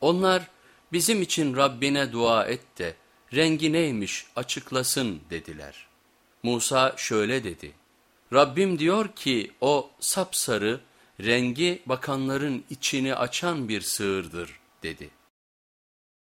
Onlar bizim için Rabbine dua et de rengi neymiş açıklasın dediler. Musa şöyle dedi. Rabbim diyor ki o sapsarı rengi bakanların içini açan bir sığırdır dedi.